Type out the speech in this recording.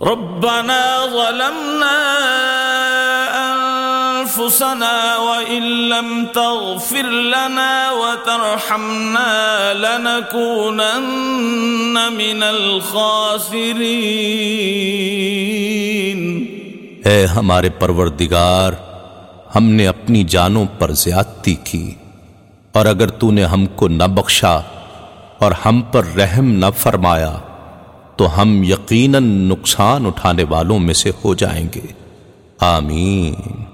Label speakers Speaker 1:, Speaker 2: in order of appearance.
Speaker 1: ربنا ظلمنا أنفسنا وإن لم تغفر لنا وترحمنا لنكونن من الخاسرين.
Speaker 2: اے ہمارے پروردگار، ہم نے اپنی جانوں پر زیادتی کی، اور اگر تو نے ہم کو نہ بخشا اور ہم پر رحم نہ فرمایا تو ہم یقیناً نقصان اٹھانے والوں میں سے ہو جائیں گے۔ آمین۔